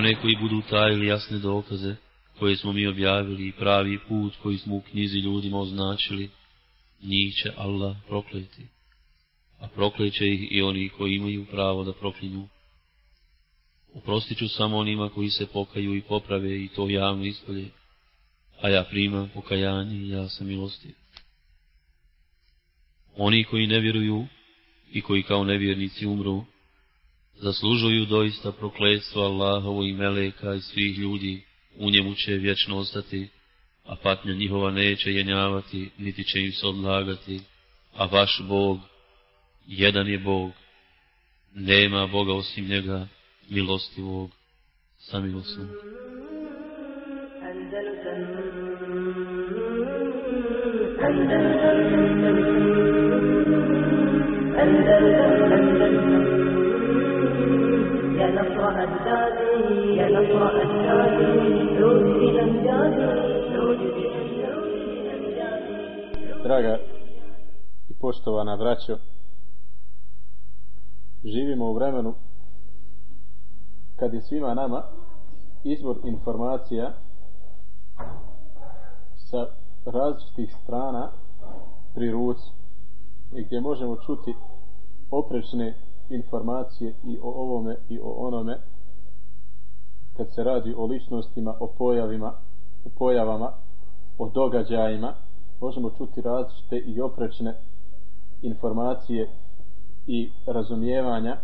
one koji budu tajili jasne dokaze, koje smo mi objavili i pravi put koji smo u knjizi ljudima označili, njih će Allah prokleti. A prokleće ih i oni koji imaju pravo da proklinju. Oprostit ću samo onima koji se pokaju i poprave i to javno ispolje, a ja primam pokajanje i ja sam milostiv. Oni koji ne vjeruju i koji kao nevjernici umru, zaslužuju doista prokletstvo Allahovo i Meleka i svih ljudi, u njemu će vječno ostati, a patnja njihova neće jenjavati, niti će im se odlagati, a vaš Bog, jedan je Bog, nema Boga osim njega, milostivog, samilosnog. Andalusam, Andalusam, Andalusam, Draga i poštovana braćo, živimo u vremenu kad je svima nama izvor informacija sa različitih strana pri ruci i gdje možemo čuti oprečne informacije i o ovome i o onome kad se radi o ličnostima, o pojavima, o pojavama, o događajima, možemo čuti različite i oprečne informacije i razumijevanja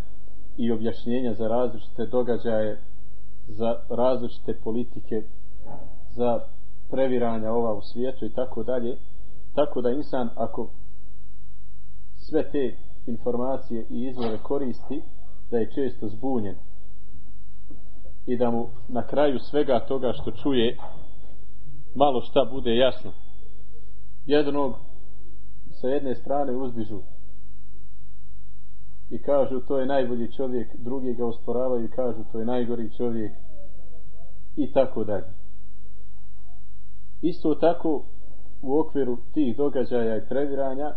i objašnjenja za različite događaje, za različite politike, za previranja ova u svijetu i tako dalje. Tako da insan ako sve te informacije i izvore koristi da je često zbunjen i da mu na kraju svega toga što čuje malo šta bude jasno. Jednog sa jedne strane uzdižu i kažu to je najbolji čovjek. Drugi ga osporavaju i kažu to je najgori čovjek. I tako dalje. Isto tako u okviru tih događaja i previranja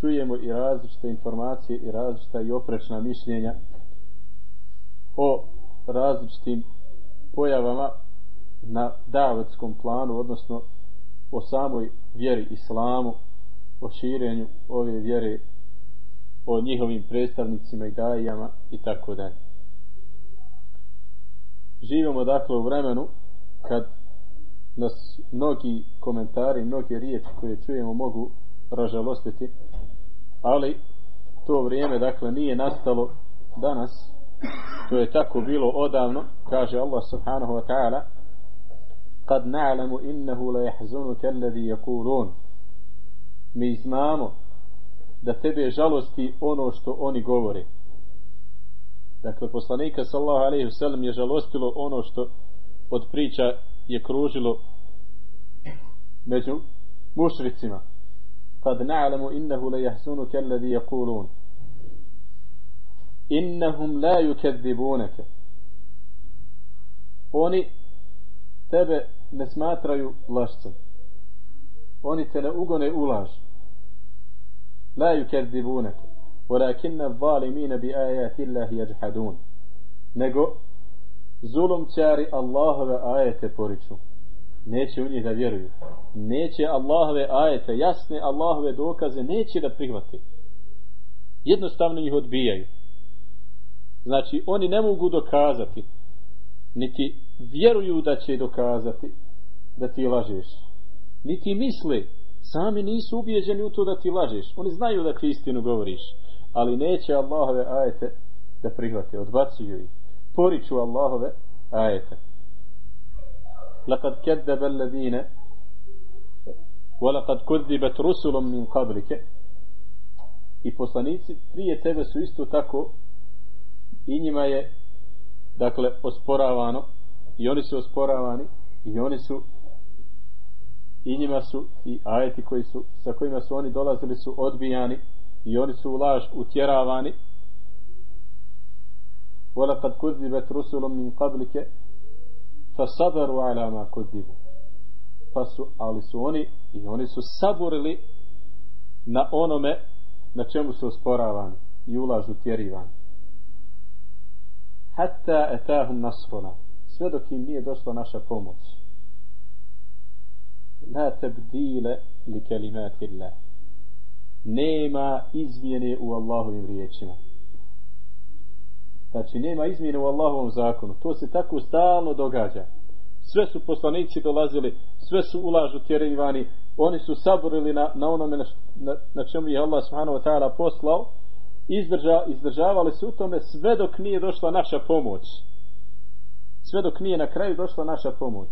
čujemo i različite informacije i različita i oprečna mišljenja o različitim pojavama na davetskom planu, odnosno o samoj vjeri islamu, o širenju ove vjere, o njihovim predstavnicima i dajama i tako dalje. Živimo dakle u vremenu kad nas mnogi komentari, mnoge riječi koje čujemo mogu ražalostiti ali to vrijeme dakle nije nastalo danas to je tako bilo odavno kaže Allah subhanahu wa ta'ala kad na'lamu innahu la jahzunu telladhi yakurun mi znamo da tebe žalosti ono što oni govore. Dakle poslanika sallahu alaihi wasallam je žalostilo ono što od priča je kružilo među mušricima. Kad na'lamu innahu la jahzunu telladhi yakurun innahum la yukezibuneke oni tebe ne smatraju lašcem oni te ne ugone u laž. La yukezibuneke walakinna zalimina bi ajati Allahi jahadun nego zulumčari Allahove ajete poriču. Neće u njih da vjeruju. Neće Allahove ajete jasne Allahove dokaze neće da prihvati jednostavno njih odbijaju. znači oni ne mogu dokazati niti vjeruju da će dokazati da ti lažeš niti misle sami nisu ubijeđeni u to da ti lažeš oni znaju da ti istinu govoriš ali neće Allahove ajete da prihvate odbacuju ih poriču Allahove ajete لقد كذب الذين ولقد كذبت رسل من قبلك i poslanici prije tebe su isto tako i njima je dakle osporavano i oni su osporavani i oni su i njima su i ajeti koji su sa kojima su oni dolazili su odbijani i oni su u laž utjeravani ولقد كذبت رسل من قبلك fa sabaru ala ma kudibu pa su, ali su oni i oni su saborili na onome na čemu su osporavani i ulažu tjerivani hatta etahum nasruna sve dok im nije došla naša pomoć. La tabdile li kelimati Allah nema izmjene u Allahovim riječima. Znači nema izmjene u Allahovom zakonu. To se tako stalno događa. Sve su poslanici dolazili sve su ulažu tjerivani oni su saborili na, na onome na, na, na čemu je Allah subhanahu wa ta'ala poslao izdrža, izdržavali se u tome sve dok nije došla naša pomoć sve dok nije na kraju došla naša pomoć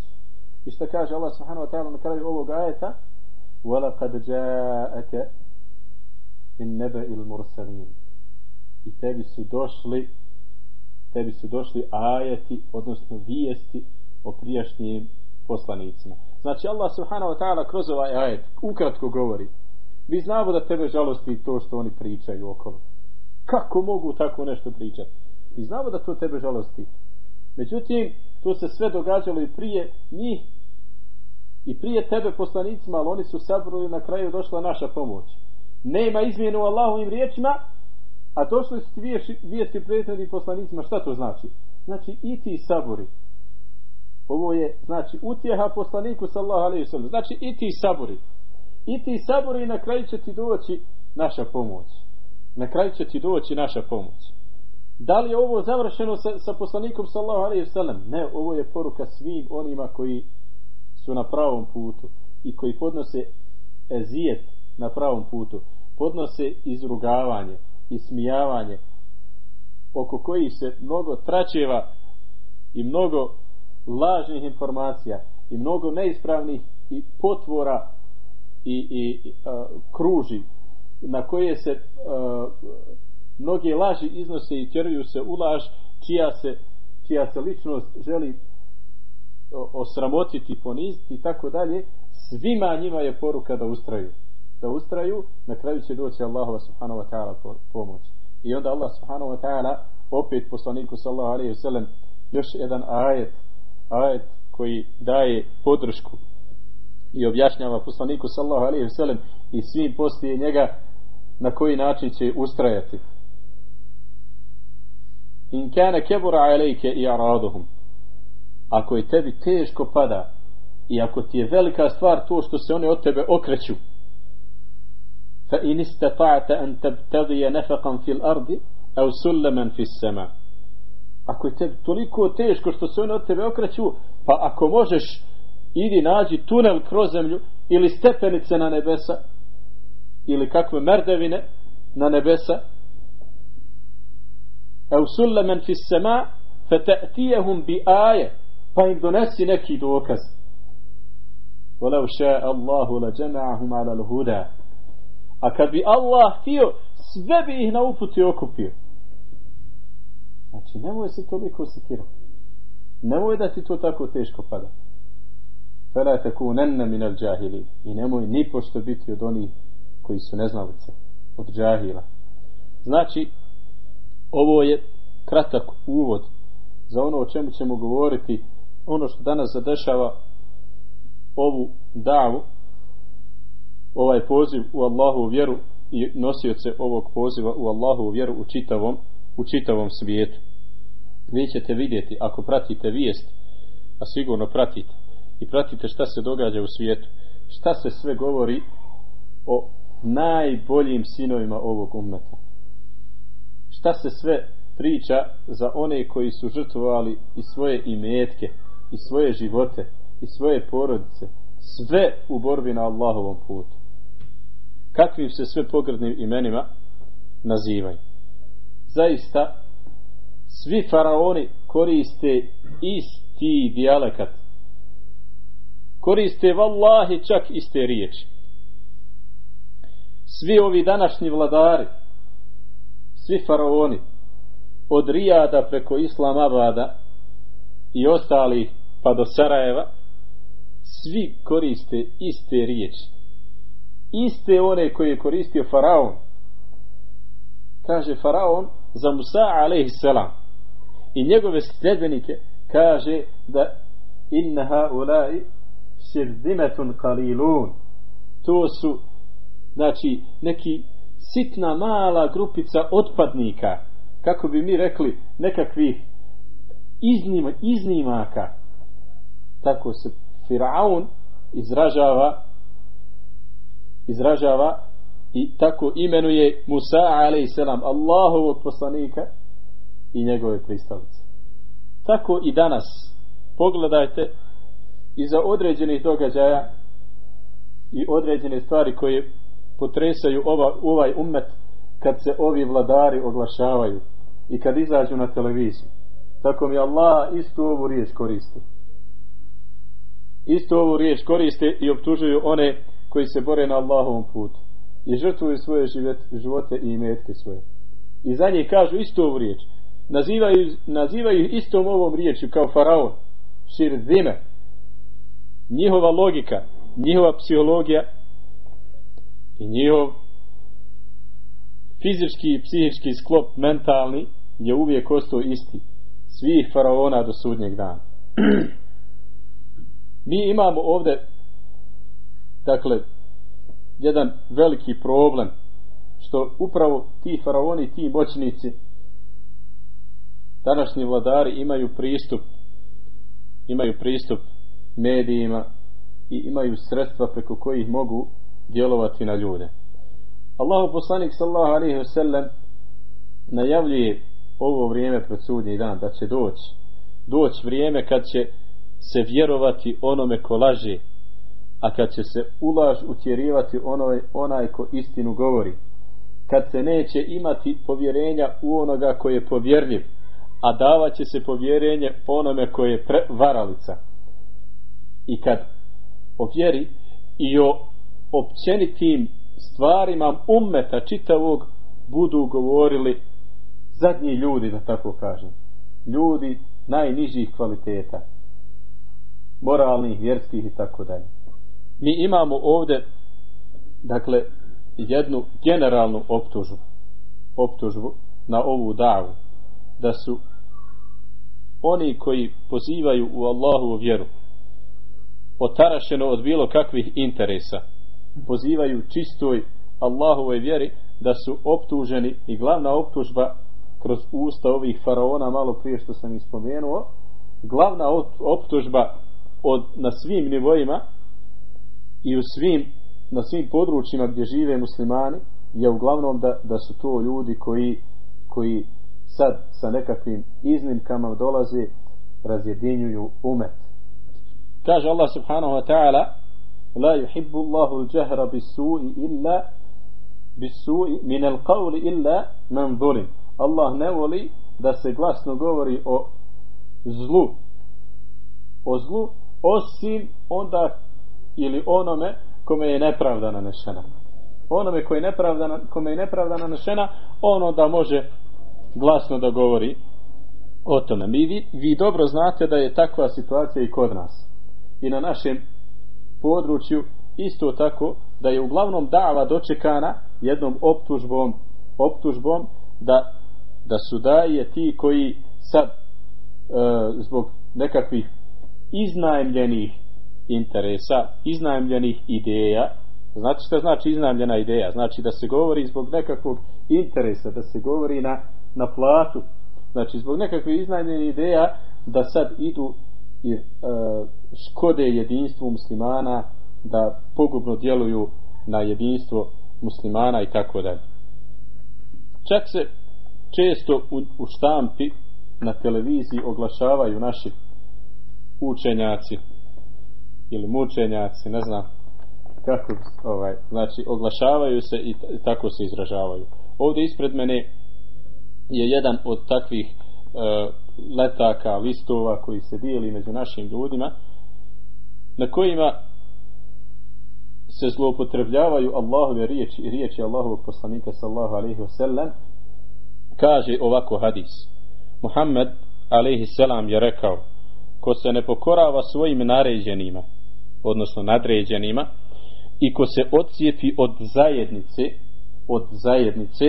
i što kaže Allah subhanahu wa ta'ala na kraju ovog ajeta وَلَقَدْ جَاءَكَ مِنْ نَبَئِ الْمُرْسَلِينَ i tebi su došli tebi su došli ajeti odnosno vijesti o prijašnjim poslanicima znači Allah subhanahu wa ta'ala kroz ovaj ajet ukratko govori mi znamo da tebe žalosti to što oni pričaju okolo kako mogu tako nešto pričati? I znamo da to tebe žalosti. Međutim to se sve događalo i prije njih i prije tebe poslanicima ali oni su sabrali na kraju došla naša pomoć. Nema izmjenu u Allahovim riječima a došli su vijesti prijatelji poslanicima. Šta to znači? Znači i ti sabori. Ovo je znači utjeha poslaniku sallahu alaihi sallam znači i ti sabori. I ti sabori i na kraju će ti doći naša pomoć na kraju će ti doći naša pomoć. Da li je ovo završeno sa, sa poslanikom sallahu alaihi sallam? Ne, ovo je poruka svim onima koji su na pravom putu i koji podnose ezijet na pravom putu. Podnose izrugavanje i smijavanje oko koji se mnogo tračeva i mnogo lažnih informacija i mnogo neispravnih i potvora i, i, i a, kruži na koje se uh, mnoge laži iznose i tjeruju se u laž čija se, čija se ličnost želi osramotiti, poniziti i tako dalje, svima njima je poruka da ustraju. Da ustraju, na kraju će doći Allahova subhanahu wa ta'ala pomoć. I onda Allah subhanahu wa ta'ala opet poslaniku sallahu alaihi wasallam još jedan ajet ajet koji daje podršku i objašnjava poslaniku sallahu alaihi wasallam i svim poslije njega na koji način će ustrajati. In kana kebura alejke i araduhum ako je tebi teško pada i ako ti je velika stvar to što se oni od tebe okreću fa in istata'ta an tabtaghi nafaqan fil ardi aw sulaman fis sama. Ako je tebi toliko teško što se oni od tebe okreću pa ako možeš idi nađi tunel kroz zemlju ili stepenice na nebesa ili kakve merdevine na nebesa au sullaman fi sama fata'tiyahum bi aya pa im donesi neki dokaz walau sha Allahu la jama'ahum ala al-huda a kad bi Allah htio sve bi ih na uputi okupio znači nemoj se toliko sekirati nemoj da ti to tako teško pada fela takunanna min al-jahili i nemoj ni koji su neznalice od džahila. Znači ovo je kratak uvod za ono o čemu ćemo govoriti ono što danas zadešava ovu davu ovaj poziv u Allahu vjeru i nosioce ovog poziva u Allahu vjeru u čitavom u čitavom svijetu. Vi ćete vidjeti ako pratite vijest a sigurno pratite i pratite šta se događa u svijetu šta se sve govori o najboljim sinovima ovog umeta šta se sve priča za one koji su žrtvovali i svoje imetke i svoje živote i svoje porodice sve u borbi na Allahovom putu. Kakvim se sve pogrdnim imenima nazivaju. Zaista svi faraoni koriste isti dijalekat koriste vallahi čak iste riječi svi ovi današnji vladari svi faraoni od Rijada preko Islamabada i ostalih pa do Sarajeva svi koriste iste riječi. Iste one koje je koristio faraon. Kaže faraon za Musa alaihissalam i njegove sljedbenike kaže da inna haulai sirdimetun kalilun to su znači neki sitna mala grupica otpadnika kako bi mi rekli nekakvih iznima, iznimaka tako se Firaun izražava izražava i tako imenuje Musa a.s. Allahovog poslanika i njegove pristalice tako i danas pogledajte iza određenih događaja i određene stvari koje potresaju ova, ovaj umet kad se ovi vladari oglašavaju i kad izađu na televiziju. Tako mi Allah istu ovu riječ koristi. Istu ovu riječ koriste i optužuju one koji se bore na Allahovom putu i žrtvuju svoje živote i imetke svoje. I za njih kažu istu ovu riječ. Nazivaju, nazivaju istom ovom riječju kao faraon. Širzime. njihova logika njihova psihologija i njihov fizički i psihički sklop mentalni je uvijek ostao isti. Svih faraona do sudnjeg dana. Mi imamo ovde dakle jedan veliki problem što upravo ti faraoni ti moćnici današnji vladari imaju pristup imaju pristup medijima i imaju sredstva preko kojih mogu djelovati na ljude. Allahu poslanik sallallahu alaihi ve sellem najavljuje ovo vrijeme pred sudnji dan da će doći. Doći vrijeme kad će se vjerovati onome ko laže a kad će se ulaž utjerivati onoj, onaj ko istinu govori. Kad se neće imati povjerenja u onoga koji je povjerljiv a davaće se povjerenje onome ko je pre, varalica i kad o vjeri i o općenitim stvarima ummeta čitavog budu govorili zadnji ljudi da tako kažem. Ljudi najnižih kvaliteta moralnih, vjerskih i tako dalje. Mi imamo ovde dakle jednu generalnu optužbu optužbu na ovu davu da su oni koji pozivaju u Allahu vjeru otarašeno od bilo kakvih interesa pozivaju čistoj Allahovoj vjeri da su optuženi i glavna optužba kroz usta ovih faraona malo prije što sam ispomenuo glavna optužba od, na svim nivoima i u svim na svim područjima gdje žive muslimani je uglavnom da, da su to ljudi koji koji sad sa nekakvim iznimkama dolaze razjedinjuju umet. Kaže Allah subhanahu wa ta'ala لا يحب الله الجهر بالسوء إلا بالسوء من القول إلا من ظلم illa Allah ne voli da se glasno govori o zlu. O zlu osim onda ili onome kome je nepravda nanešena. Onome koji je nepravda, kome je nepravda nanešena ono da može glasno da govori o tome. Mi, vi, vi dobro znate da je takva situacija i kod nas. I na našem području isto tako da je uglavnom dava dočekana jednom optužbom optužbom da, da su daje ti koji sad e, zbog nekakvih iznajmljenih interesa, iznajmljenih ideja znači što znači iznajmljena ideja? Znači da se govori zbog nekakvog interesa da se govori na, na platu. Znači zbog nekakve iznajmljene ideja da sad idu i e, škode jedinstvu muslimana da pogubno djeluju na jedinstvo muslimana i tako dalje čak se često u, u štampi na televiziji oglašavaju naši učenjaci ili mučenjaci, ne znam kako, ovaj, znači oglašavaju se i tako se izražavaju. Ovdje ispred mene je jedan od takvih e, letaka, listova koji se dijeli među našim ljudima na kojima se zloupotrebljavaju Allahove riječi i riječi Allahovog poslanika sallahu alaihi wasallam kaže ovako hadis. Muhammed alaihi salam je rekao ko se ne pokorava svojim naređenima odnosno nadređenima i ko se odcijepi od zajednice od zajednice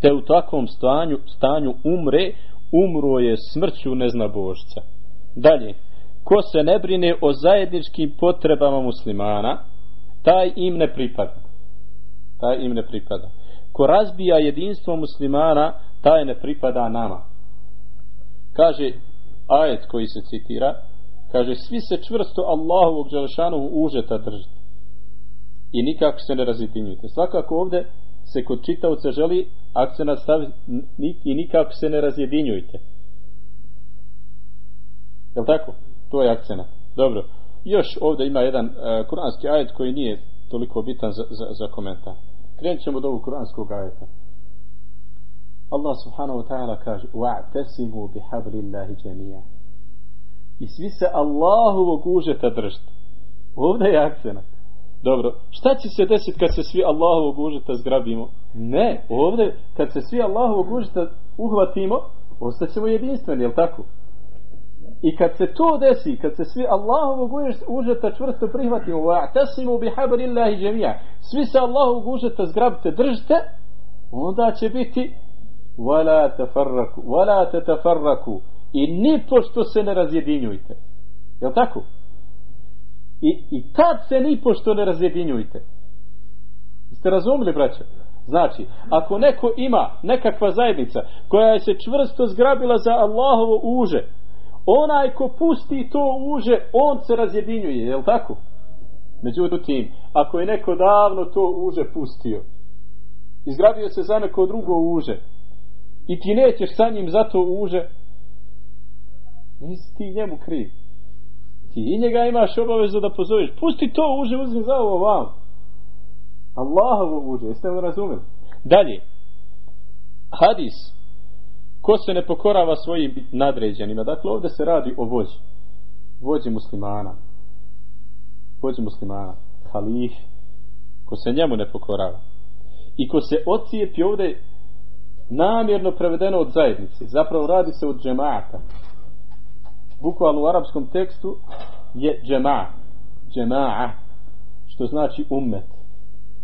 te u takvom stanju, stanju umre umro je smrću neznabožca. Dalje ko se ne brine o zajedničkim potrebama muslimana taj im ne pripada. Taj im ne pripada. Ko razbija jedinstvo muslimana taj ne pripada nama. Kaže ajet koji se citira kaže svi se čvrsto Allahovog Đelešanovu užeta držite. I nikako se ne razjedinjujte svakako ovde se kod čitavca želi akcenat staviti i nikako se ne razjedinjujte. Je tako? To je akcenat. Dobro. Još ovdje ima jedan uh, kuranski ajet koji nije toliko bitan za, za, za komentar. Krenut ćemo od ovog kuranskog ajeta. Allah subhanahu wa ta'ala kaže wa'tasimu bihablillahi jami'a. I svi se Allahovog užeta držite. Ovdje je akcenat. Dobro, šta će se desiti kad se svi Allahovog užeta zgrabimo? Ne, ovdje kad se svi Allahovog užeta uhvatimo ostaćemo jedinstveni, jel tako? I kad se to desi kad se svi Allahovog užeta čvrsto prihvatimo wa'tasimu bihablillahi jami'a svi se Allahovog užeta zgrabite držite onda će biti wala tafarraku wala tatafarraku i ni pošto se ne razjedinjujte. Je tako? I, i tad se ni pošto ne razjedinjujte. Jeste razumili braće znači ako neko ima nekakva zajednica koja je se čvrsto zgrabila za Allahovo uže onaj ko pusti to uže on se razjedinjuje je tako? Međutim ako je neko davno to uže pustio izgradio se za neko drugo uže i ti nećeš sa njim zato uže nisi ti njemu kriv. Ti i njega imaš obavezu da pozoveš pusti to uže uzmi za ovo vam. Allahovo uže jeste li razumeli? Dalje. Hadis ko se ne pokorava svojim nadređenima? Dakle ovdje se radi o vođi. Vođi muslimana. Vođi muslimana. Halif ko se njemu ne pokorava. I ko se ocijepi ovdje namjerno prevedeno od zajednice. Zapravo radi se od džemata bukvalno u arapskom tekstu je džema džemaa što znači ummet.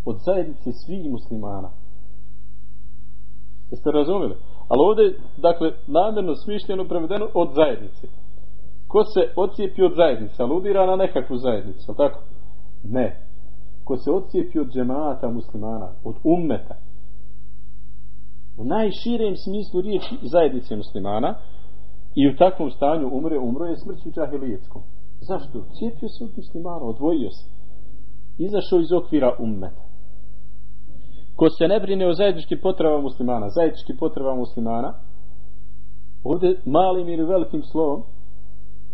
Od zajednice svih muslimana. Jeste razumeli ali ovdje dakle namjerno smišljeno prevedeno od zajednice ko se ocijepi od zajednice aludira na nekakvu zajednicu tako ne ko se ocijepi od džemata muslimana od ummeta u najširem smislu riječi zajednice muslimana i u takvom stanju umre, umro je smrću džahilijetskom. Zašto? Cijepio se od muslimana, odvojio se. Izašao iz okvira ummeta. Ko se ne brine o zajedničkim potrebama muslimana, zajedničkim potrebama muslimana, ovdje malim ili velikim slovom,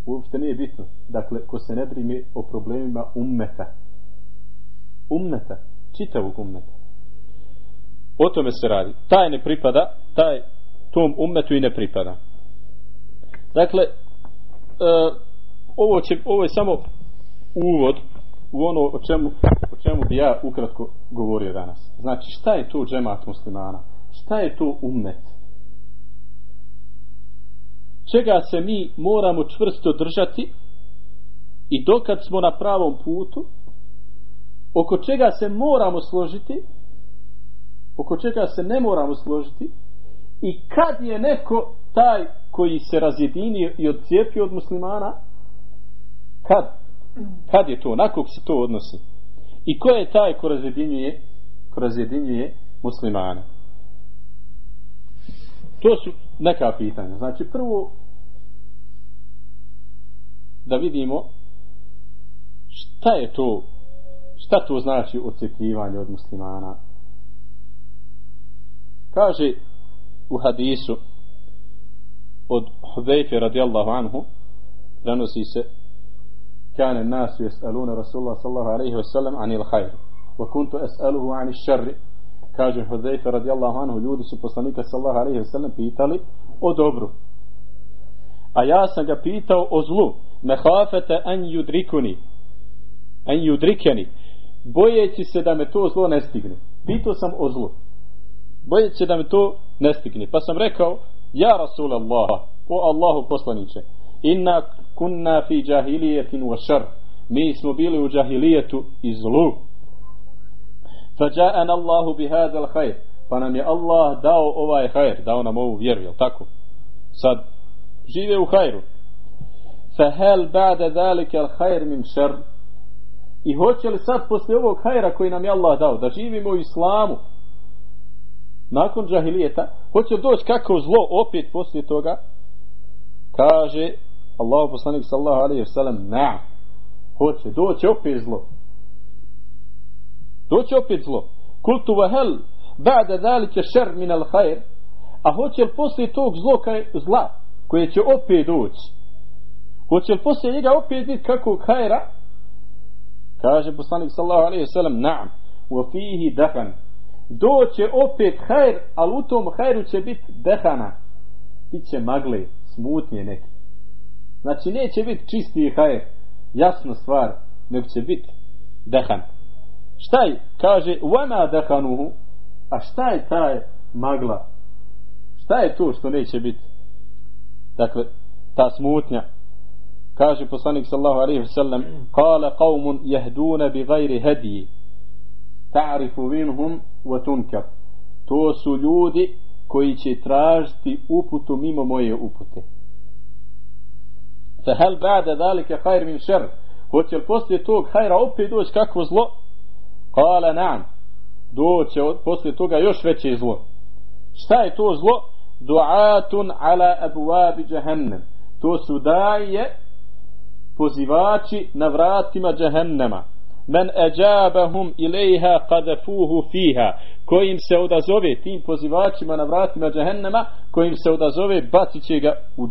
uopšte nije bitno. Dakle, ko se ne brine o problemima ummeta. Ummeta. Čitavog ummeta. O tome se radi. Taj ne pripada, taj tom ummetu i ne pripada. Dakle, e, ovo, će, ovo je samo uvod u ono o čemu, čemu bi ja ukratko govorio danas. Znači, šta je to džemat muslimana? Šta je to ummet? Čega se mi moramo čvrsto držati i dokad smo na pravom putu, oko čega se moramo složiti, oko čega se ne moramo složiti i kad je neko taj koji se razjedinio i odcijepio od muslimana kad kad je to, na kog se to odnosi i ko je taj ko razjedinjuje ko razjedinjuje muslimana to su neka pitanja. Znači prvo da vidimo šta je to šta to znači odcijepljivanje od muslimana. Kaže u hadisu od Hudejfe radijallahu anhu prenosi se kane nasu jesaluna Rasulullah sallahu alaihi wa sallam anil hajr wa kuntu esaluhu anil šarri kaže Hudejfe radijallahu anhu ljudi su poslanika sallallahu alejhi ve sellem pitali o dobru a ja sam ga pitao o zlu. Mehafete an yudrikuni. An yudrikeni. Bojeći se da me to zlo ne stigne. Pitao sam o zlu. Bojeći se da me to ne stigne. Pa sam rekao Ja Rasul Allah, o Allahu poslaniće, inna kunna fi jahilijetin wa šar, mi smo bili u jahilijetu i zlu. Fađa'an Allahu bi hadal hajr, pa nam je Allah dao ovaj hajr, dao nam ovu vjeru, jel tako? Sad, žive u hajru. Fahel ba'da dhalika al hajr min šar, I hoće li sad posle ovog hajra koji nam je Allah dao, da živimo u islamu, nakon džahilijeta, hoće doći kako zlo opet poslije toga, kaže Allah poslanik sallahu alaihi wa sallam na hoće, doći opet zlo. Doće opet zlo. Kultu vahel ba'da dalike šer min al khair. A hoće li poslije tog zlo kaj, zla koje će opet doći? Hoće li poslije njega opet biti kako hajra kaže poslanik sallahu alaihi wa sallam na'am. Wa fihi dahan. Doće opet hajr ali u tom hajru će biti dehana ti će magle smutnje neki znači neće biti čisti haje jasna stvar nego će biti dehan. Šta je? Kaže vana dehanuhu. A šta je taj magla? Šta je to što neće biti dakle ta smutnja. Kaže poslanik sallahu alaihi wasallam kale qavmun jehduna bi gajri hediji ta'rifu minhum wa tunkar. To su ljudi koji će tražiti uputu mimo moje upute fa hal ba'da zalika khair min shar hoće li poslije tog hajra opet doći kakvo zlo? Kala nam doće poslije toga još veće zlo. Šta je to zlo? Du'atun ala abuabi jahannam. To su daje pozivači na vratima jahannama. Men ajabahum ilaiha qadafuhu fiha. Kojim se odazove tim pozivačima na vratima jahannama kojim se odazove bacit će ga u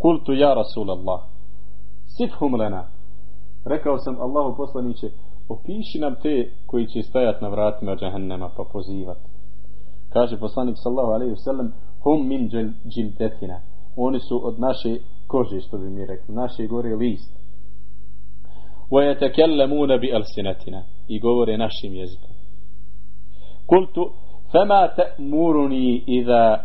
jahannam kultu ja rasulallah sifhum lana rekao sam Allahu poslaniće opiši nam te koji će stajat na vratima jahannama pa pozivat kaže poslanik sallahu alaihi wasallam hum min džildetina oni su od naše kože što bi mi rekli naše gore list ويتكلمون بألسنتنا يقول našim jezikom قلت فما تأمرني إذا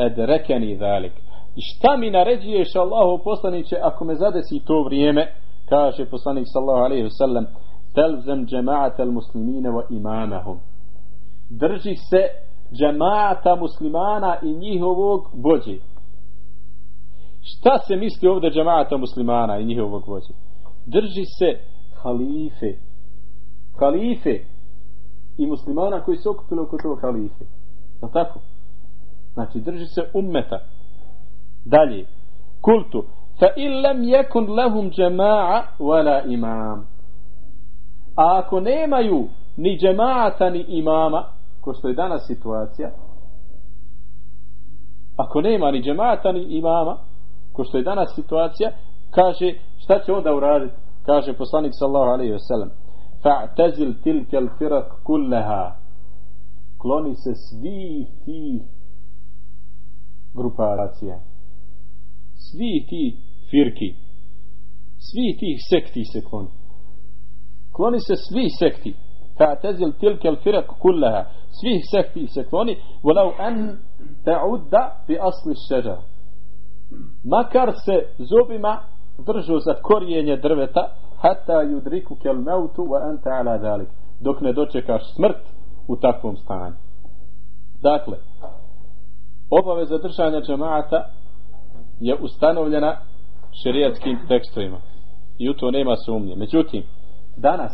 أدركني ذلك šta mi naređuješ Allahu poslaniće ako me zadesi to vrijeme kaže poslanik sallahu alaihi wasallam telzem džema'ata muslimine wa imamahum. Drži se džema'ata muslimana i njihovog vođe. Šta se misli ovdje džema'ata muslimana i njihovog vođe? Drži se halife. Halife. I muslimana koji se okupili oko tog halife. Je tako? znači drži se ummeta dalje. Kultu fa illam yakun lahum jamaa wala imam. A ako nemaju ni džemaata ni imama ko što je danas situacija ako nema ni džemaata ni imama ko što je danas situacija kaže šta će onda uraditi? Kaže poslanik sallahu alaihi wa sallam fa'tazil tilke al firak kullaha. Kloni se svih tih grupacija svi ti firki svi ti sekti se kloni. Kloni se svi sekti. Fa'tazil tilke al firak kullaha. Svi sekti se kloni. Walau an ta'udda bi asli šeđara makar se zubima držu za korijenje drveta hata yudriku kel mautu wa anta ala zalik. dok ne dočekaš smrt u takvom stanju. Dakle obaveza držanja džemata je ustanovljena šerijatskim tekstovima. I u to nema sumnje. Međutim danas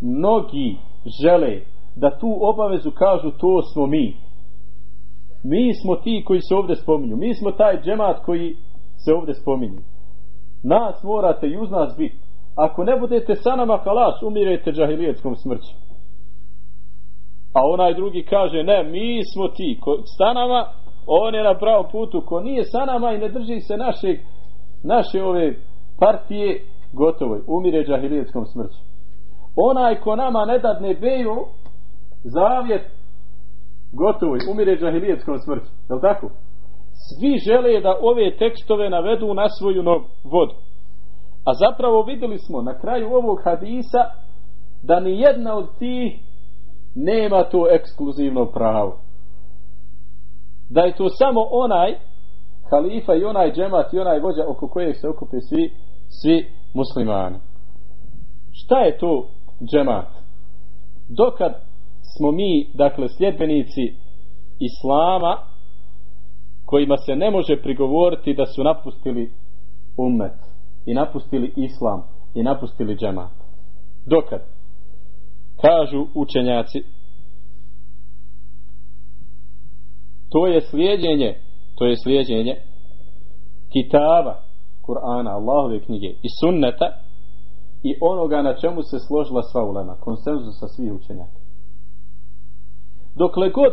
mnogi žele da tu obavezu kažu to smo mi. Mi smo ti koji se ovdje spominju. Mi smo taj džemat koji se ovdje spominju. Nas morate i uz nas biti ako ne budete sa nama kalas umirete džahilijetskom smrću. A onaj drugi kaže ne mi smo ti ko, sa nama on je na pravom putu ko nije sa nama i ne drži se naše naše ove partije gotovo umire džahilijetskom smrću onaj ko nama ne dadne beju zavjet gotovo umire džahilijetskom smrću je li tako? svi žele da ove tekstove navedu na svoju vodu. A zapravo videli smo na kraju ovog hadisa da ni jedna od tih nema to ekskluzivno pravo. Da je to samo onaj halifa i onaj džemat i onaj vođa oko kojeg se okupe svi, svi muslimani. Šta je to džemat? Dokad smo mi, dakle, sljedbenici islama, kojima se ne može prigovoriti da su napustili umet i napustili islam i napustili džemat. Dokad? Kažu učenjaci to je slijedjenje to je slijedjenje kitaba Kur'ana, Allahove knjige i sunneta i onoga na čemu se složila sva ulema, konsenzusa svih učenjaka. Dokle god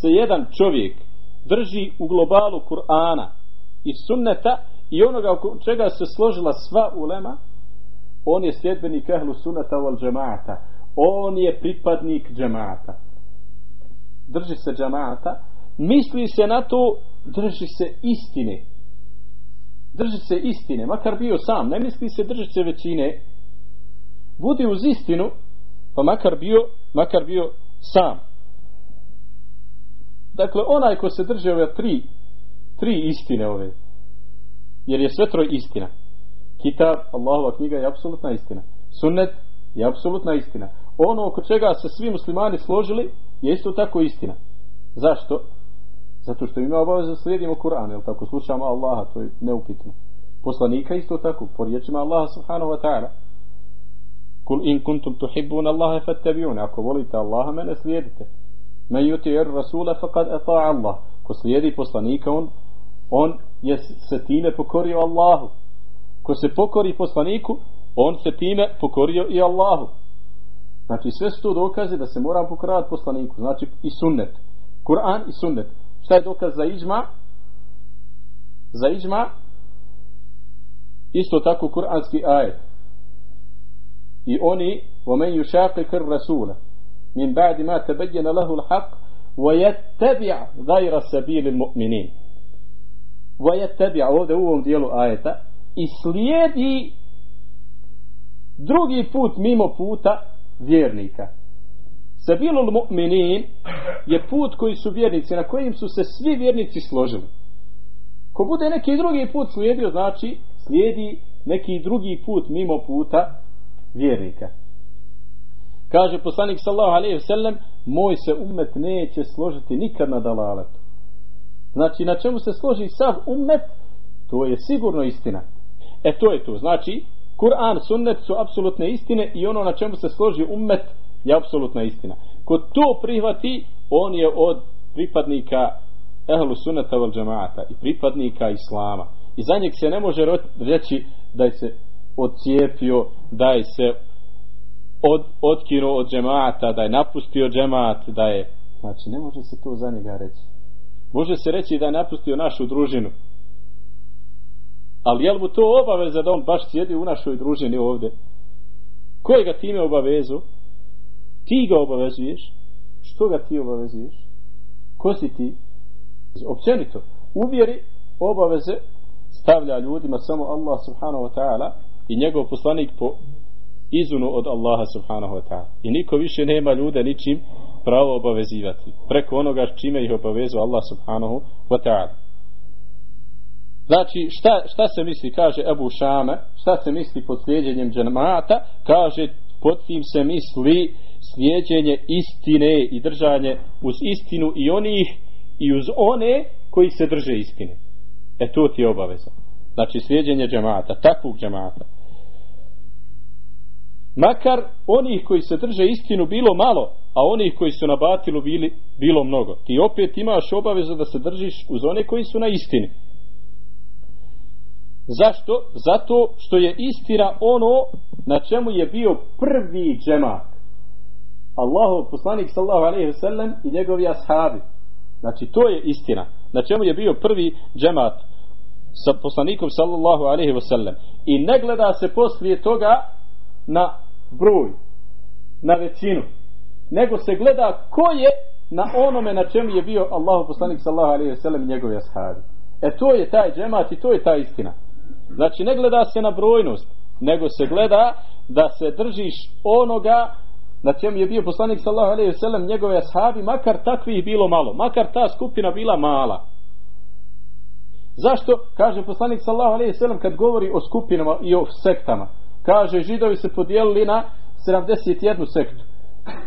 se jedan čovjek drži u globalu Kur'ana i sunneta i onoga oko čega se složila sva ulema, on je sljedbenik ehlu sunneta wal džemata. On je pripadnik džemata. Drži se džemata, misli se na to, drži se istine. Drži se istine, makar bio sam, ne misli se drži se većine. Budi uz istinu, pa makar bio, makar bio sam. Dakle, onaj ko se drži ove tri, tri istine ove, jer je sve troj istina. Kitab, Allahova knjiga je apsolutna istina. Sunnet je apsolutna istina. Ono oko čega se svi muslimani složili je isto tako istina. Zašto? Zato što ima obaveza slijedimo Kur'an, jel tako slušamo Allaha, to je neupitno. Poslanika isto tako, po riječima Allaha subhanahu wa ta'ala. Kul in kuntum tuhibbun Allaha fattabi'un. Ako volite Allaha, mene slijedite. Men yuti ir rasula faqad ata'a Allah. Ko slijedi poslanika, on, on je se time pokorio Allahu. Ko se pokori poslaniku, on se time pokorio i Allahu. Znači sve su to dokaze da se mora pokoravati poslaniku. Znači i sunnet. Kur'an i sunnet. Šta je dokaz za iđma? Za iđma isto tako kur'anski ajet. I oni ومن يشاقق الرسول من بعد ما تبين له الحق ويتبع غير سبيل المؤمنين ويتبع ovdje u ovom dijelu ajeta i slijedi drugi put mimo puta vjernika Sabilul mu'minin je put koji su vjernici, na kojim su se svi vjernici složili. Ko bude neki drugi put slijedio, znači slijedi neki drugi put mimo puta vjernika. Kaže poslanik sallahu alaihi ve sellem, moj se umet neće složiti nikad na dalaletu. Znači, na čemu se složi sav umet, to je sigurno istina. E to je to. Znači, Kur'an, sunnet su apsolutne istine i ono na čemu se složi umet je apsolutna istina. Ko to prihvati, on je od pripadnika ehlu sunata val džemata i pripadnika islama. I za njeg se ne može reći da je se odcijepio, da je se od, otkinuo od džemata, da je napustio džemat, da je... Znači, ne može se to za njega reći. Može se reći da je napustio našu družinu. Ali je li mu to obaveza da on baš sjedi u našoj družini ovdje? Koje ga time obavezu? Ti ga obavezuješ? Što ga ti obavezuješ? Ko si ti? Općenito, uvjeri obaveze stavlja ljudima samo Allah subhanahu wa ta'ala i njegov poslanik po izunu od Allaha subhanahu wa ta'ala. I niko više nema ljude ničim pravo obavezivati. Preko onoga čime ih obavezu Allah subhanahu wa ta'ala. Znači, šta, šta se misli, kaže Ebu Šame, šta se misli pod slijedjenjem džemata, kaže, pod tim se misli slijedjenje istine i držanje uz istinu i onih i uz one koji se drže istine. E to ti je obaveza. Znači slijedjenje džemata, takvog džemata. Makar onih koji se drže istinu bilo malo, a onih koji su na batilu bili, bilo mnogo. Ti opet imaš obavezu da se držiš uz one koji su na istini. Zašto? Zato što je istina ono na čemu je bio prvi džemat. Allahu poslanik sallahu alaihi ve sellem i njegovi ashabi. Znači to je istina. Na čemu je bio prvi džemat sa poslanikom sallallahu alaihi ve sellem. I ne gleda se poslije toga na broj, na većinu. Nego se gleda ko je na onome na čemu je bio Allahu poslanik sallallahu alaihi ve sellem i njegovi ashabi. E to je taj džemat i to je ta istina. Znači ne gleda se na brojnost, nego se gleda da se držiš onoga na čemu je bio poslanik sallallahu alejhi ve sellem njegove ashabi, makar takvih bilo malo, makar ta skupina bila mala. Zašto? Kaže poslanik sallallahu alejhi ve sellem kad govori o skupinama i o sektama. Kaže, židovi se podijelili na 71 sektu.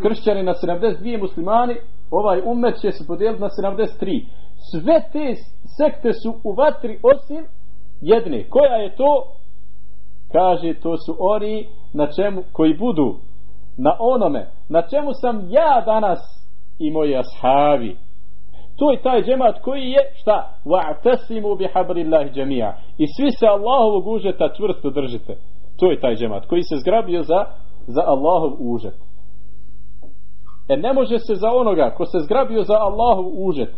Kršćani na 72 muslimani, ovaj umet će se podijeliti na 73. Sve te sekte su u vatri osim jedne. Koja je to? Kaže, to su oni na čemu, koji budu na onome na čemu sam ja danas i moji ashabi To je taj džemat koji je, šta? Wa'tasimu bi habrillahi džemija. I svi se Allahovog užeta čvrsto držite. To je taj džemat koji se zgrabio za, za Allahov užet. E ne može se za onoga ko se zgrabio za Allahov užet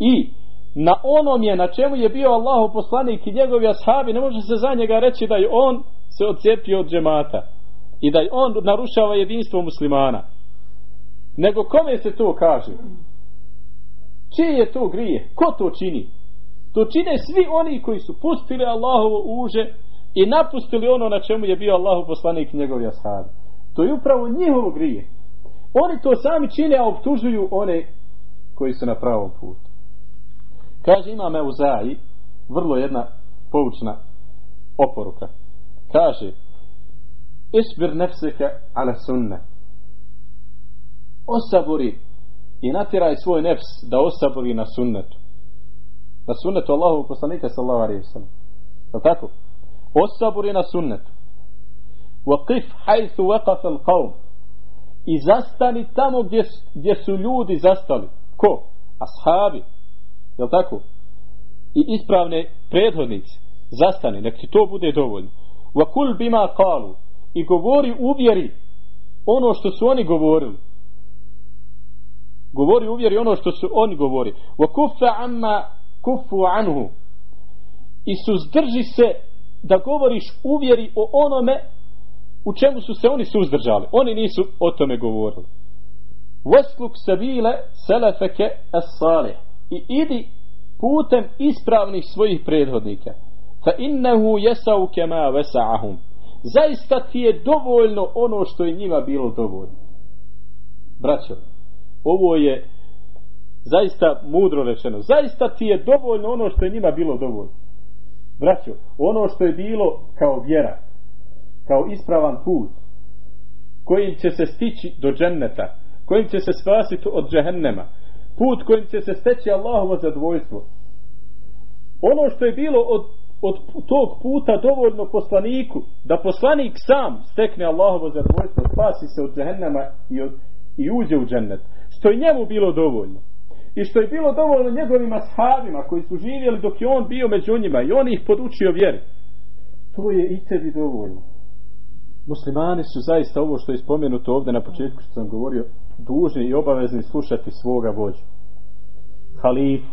i na onom je na čemu je bio Allahov poslanik i njegovi ashabi, ne može se za njega reći da je on se odcijepio od džemata i da on narušava jedinstvo muslimana. Nego kome se to kaže? Čije je to grije? Ko to čini? To čine svi oni koji su pustili Allahovo uže i napustili ono na čemu je bio Allahov poslanik i njegovi ashabi. To je upravo njihovo grije. Oni to sami čine, a optužuju one koji su na pravom putu. Kaže imam Euzaji, vrlo jedna poučna oporuka. Kaže, اصبر نفسك على السنة اصبري ينطر اي سوى نفس دا اصبري على السنة السنة الله وقصانيك صلى الله عليه وسلم فتاكو اصبري على السنة وقف حيث وقف القوم i zastani tamo gdje, gdje su ljudi zastali. Ko? Ashabi. Jel tako? I ispravne prethodnici. Zastani, nek ti to bude dovoljno. I govori uvjeri ono što su oni govorili. Govori uvjeri ono što su oni govori wa kuffa amma kufu anhu. I suzdrži se da govoriš uvjeri o onome u čemu su se oni suzdržali. Oni nisu o tome govorili. Wasluk sabile salafake as-salih. I idi putem ispravnih svojih prethodnika. Fa innahu yasau kama wasa'ahum zaista ti je dovoljno ono što je njima bilo dovoljno. Braćo ovo je zaista mudro rečeno. Zaista ti je dovoljno ono što je njima bilo dovoljno. Braćo ono što je bilo kao vjera kao ispravan put kojim će se stići do dženneta kojim će se spasiti od džehennema put kojim će se steći Allahovo zadvojstvo ono što je bilo od, od tog puta dovoljno poslaniku da poslanik sam stekne Allahovo zadovoljstvo, spasi se od džehennama i, od, i uđe u džennet što je njemu bilo dovoljno. I što je bilo dovoljno njegovim ashabima koji su živjeli dok je on bio među njima i on ih podučio vjeri. To je i tebi dovoljno. Muslimani su zaista ovo što je spomenuto ovdje na početku što sam govorio dužni i obavezni slušati svoga vođu. Halifu.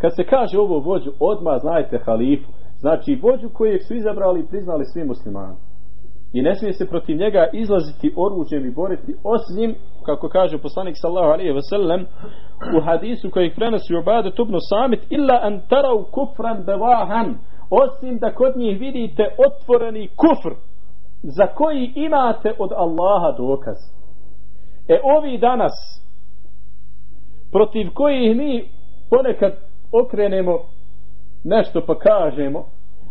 Kad se kaže ovo vođu odmah znajte halifu znači vođu kojeg su izabrali i priznali svi muslimani. I ne smije se protiv njega izlaziti oružjem i boriti osim kako kaže poslanik sallahu alaihi wasallam u hadisu kojeg prenosi obade tubno samit illa an tarav kufran bevahan osim da kod njih vidite otvoreni kufr za koji imate od Allaha dokaz. E ovi danas protiv kojih mi ponekad okrenemo nešto pa kažemo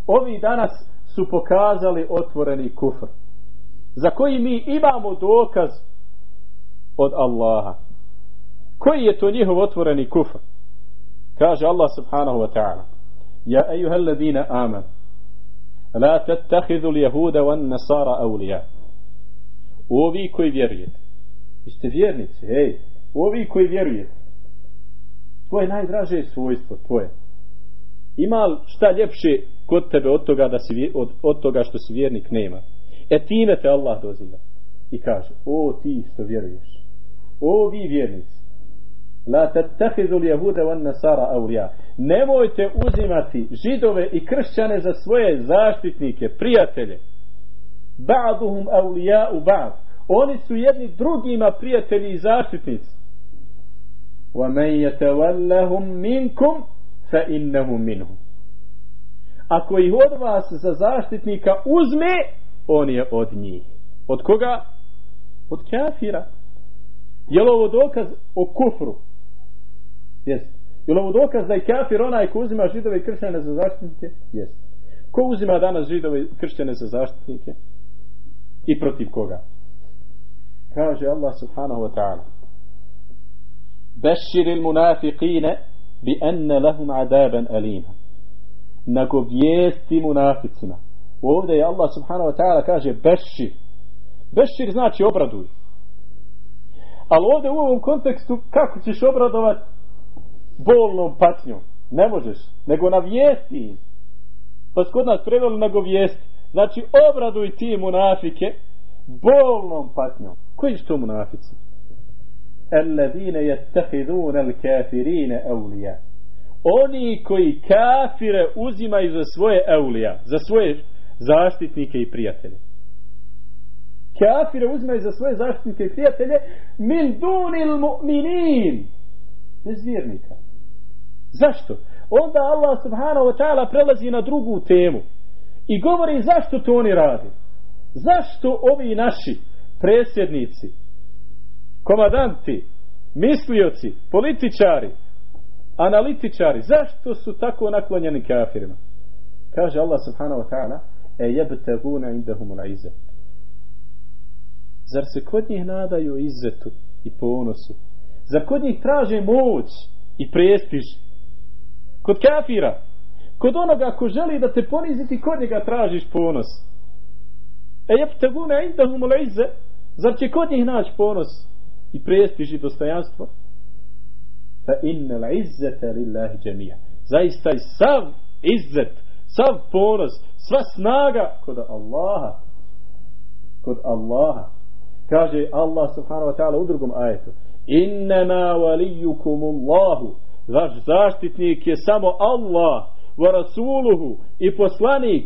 ovi danas su pokazali otvoreni kufr za koji mi imamo dokaz od Allaha. Koji je to njihov otvoreni kufr? Kaže Allah subhanahu wa ta'ala ja ejuha alladina aman la tattahidu ljehuda van nasara awliya. Ovi koji vjerujete vi ste vjernici hej ovi koji vjerujete tvoje najdraže svojstvo tvoje. Ima šta ljepše kod tebe od toga da si od, od toga što si vjernik nema. E time te Allah doziva. I kaže o ti što vjeruješ. O vi vjernici. La tattahidu ljehude van nasara aulija nemojte uzimati židove i kršćane za svoje zaštitnike prijatelje. Ba'duhum aulija u ba'd. Oni su jedni drugima prijatelji i zaštitnici. Wa man yatawallahum minkum fa innahu minhum ako ih od vas za zaštitnika uzme on je od njih od koga? od kafira je li ovo dokaz o kufru? jest je li ovo dokaz da je kafir onaj ko uzima židove i kršćane za zaštitnike? jest ko uzima danas židove i kršćane za zaštitnike? i protiv koga? kaže Allah subhanahu wa ta'ala beširil munafiqine bi enne lahum adaban alima nego vijesti munaficima ovdje je Allah subhanahu wa ta'ala kaže bešir bešir znači obraduj ali ovdje u ovom kontekstu kako ćeš obradovat bolnom patnjom. Ne možeš, nego na vijesti im. Pa kod nas preveli nego vijesti. Znači, obraduj ti munafike bolnom patnjom. Koji su to munafici? Alladine yattakhidun al-kafirina awliya. Oni koji kafire uzimaju za svoje eulija, za svoje zaštitnike i prijatelje. Kafire uzimaju za svoje zaštitnike i prijatelje min dunil mu'minin. Bez vjernika. Zašto? Onda Allah subhanahu wa ta'ala prelazi na drugu temu i govori zašto to oni radi. Zašto ovi naši presjednici, komadanti, mislioci, političari, analitičari, zašto su tako naklonjeni kafirima? Kaže Allah subhanahu wa ta'ala, e jebteguna indahum la izet. Zar se kod njih nadaju izetu i ponosu? Zar kod njih traže moć i prestiž? Kod kafira, kod onoga ko želi da te poniziti, kod njega tražiš ponos. E jebteguna indahum la izet. Zar će kod njih naći ponos i prestiž i dostojanstvo? La izzata lillahi jami'a zaista i sav izzet sav ponos sva snaga kod Allaha kod Allaha kaže Allah subhanahu wa ta'ala u drugom ajetu innama waliyukum Allahu vaš zaštitnik je samo Allah wa rasuluhu i poslanik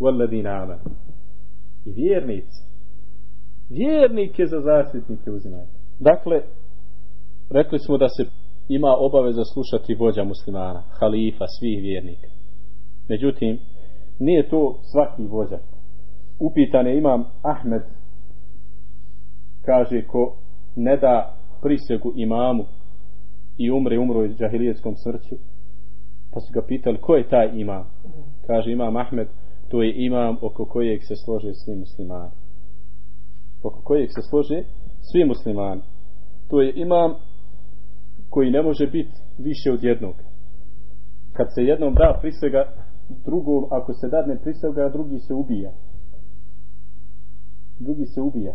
walladina amanu i vjernici vjernike za zaštitnike uzimajte dakle rekli smo da se ima obaveza slušati vođa muslimana, halifa, svih vjernika. Međutim, nije to svaki vođa. Upitan je imam Ahmed, kaže ko ne da prisegu imamu i umre, umro iz džahilijetskom srću, pa su ga pitali ko je taj imam? Kaže imam Ahmed, to je imam oko kojeg se slože svi muslimani. Oko kojeg se slože svi muslimani. To je imam koji ne može biti više od jednog. Kad se jednom da prisega drugom, ako se dadne prisega, drugi se ubija. Drugi se ubija.